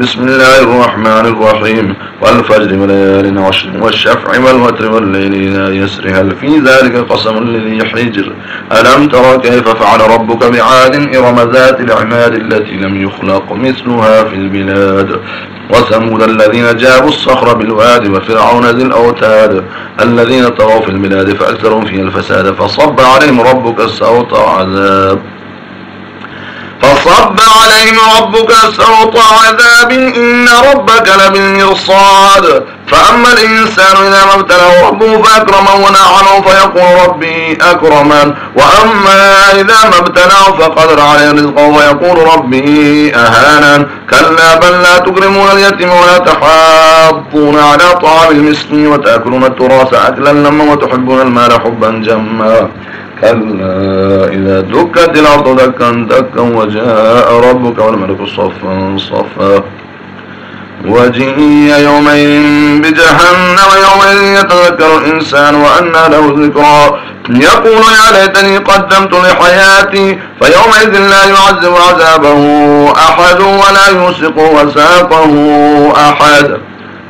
بسم الله الرحمن الرحيم. والفجر وليال عشر والشفع والوتر والليل إذا يسر. هل في ذلك قسم لذي حجر ألم تر كيف فعل ربك بعاد إرم ذات العماد التي لم يخلق مثلها في البلاد؟ وثمود الذين جابوا الصخر بالواد وفرعون ذي الأوتاد الذين طغوا في البلاد فأكثروا فيها الفساد فصب عليهم ربك سوط عذاب. فصب عليهم ربك سوط عذاب إن ربك لبالمرصاد. فأما الإنسان إذا ما ابتلاه ربه فأكرمه ونعمه فيقول ربي أكرمن. وأما إذا ما ابتلاه فقدر عليه رزقه فيقول ربي أهانا كلا بل لا تكرمون اليتيم ولا تحاضون على طعام المسكين وتأكلون التراث أكلا لما وتحبون المال حبا جما. كلا إذا دكت الأرض دكا دكا وجاء ربك والملك صفا صفا. وجيء يومئذ بجهنم يومئذ يتذكر الإنسان وأنى له الذكرى. يقول يا ليتني قدمت لحياتي فيومئذ لا يعذب عذابه أحد ولا يوسق وساقه أحد.